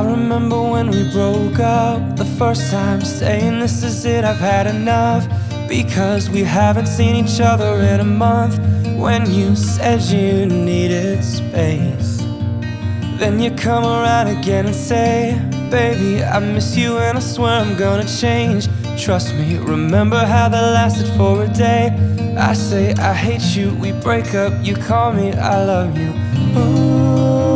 I remember when we broke up the first time, saying this is it, I've had enough. Because we haven't seen each other in a month. When you said you needed space, then you come around again and say, Baby, I miss you and I swear I'm gonna change. Trust me, remember how that lasted for a day. I say I hate you, we break up, you call me, I love you. Ooh,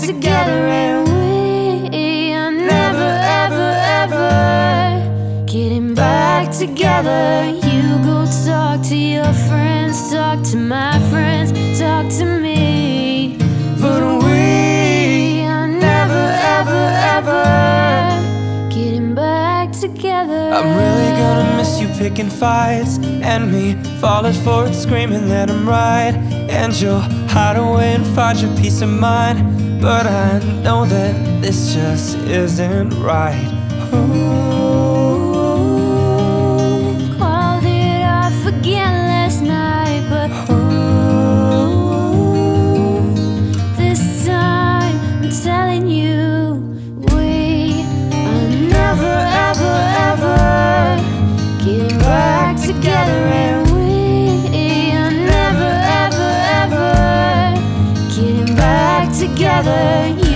together, and we are never, ever, ever getting back together. You go talk to your friends, talk to my friends, talk to me. But we are never, ever, ever getting back together. I'm really gonna miss you picking fights and me falling for it, screaming that I'm right. And you'll hide away and find your peace of mind. But I know that this just isn't right. Ooh, together.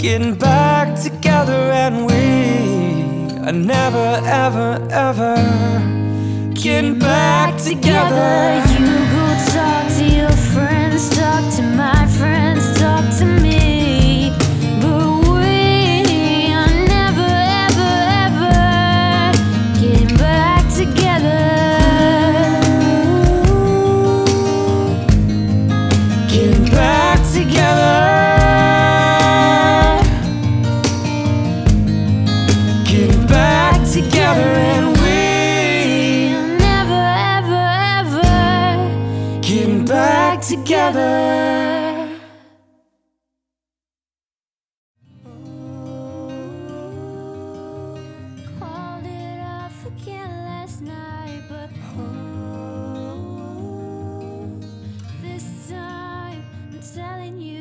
Getting back together, and we are never, ever, ever getting back together. You go talk to your friends, talk to my together, and we never, ever, ever getting back together. Telling you.